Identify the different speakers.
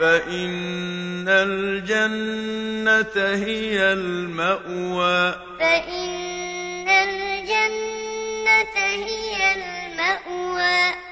Speaker 1: فَإِنَّ الْجَنَّةَ هِيَ الْمَأْوَىٰ فَإِنَّ الْجَنَّةَ هِيَ